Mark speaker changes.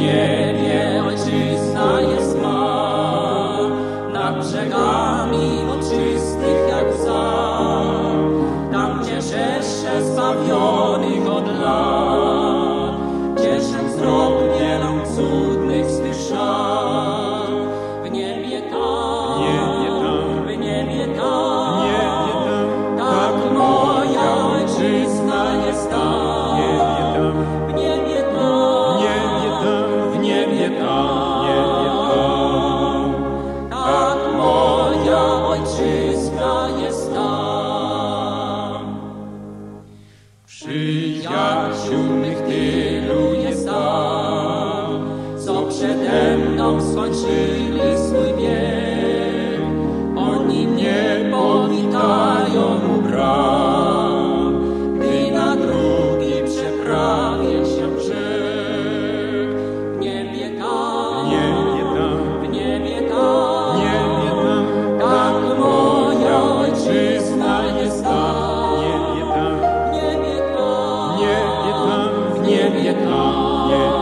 Speaker 1: niebie ojczyzna jest ma, nad brzegami oczystych jak za, tam gdzie rzesze zbawionych od lat, cieszę wzrok wielą cudnych z tych szar,
Speaker 2: w niebie tam.
Speaker 1: ojczyzna jest nam. Przyjaciół mych tylu jest tam.
Speaker 2: 啊。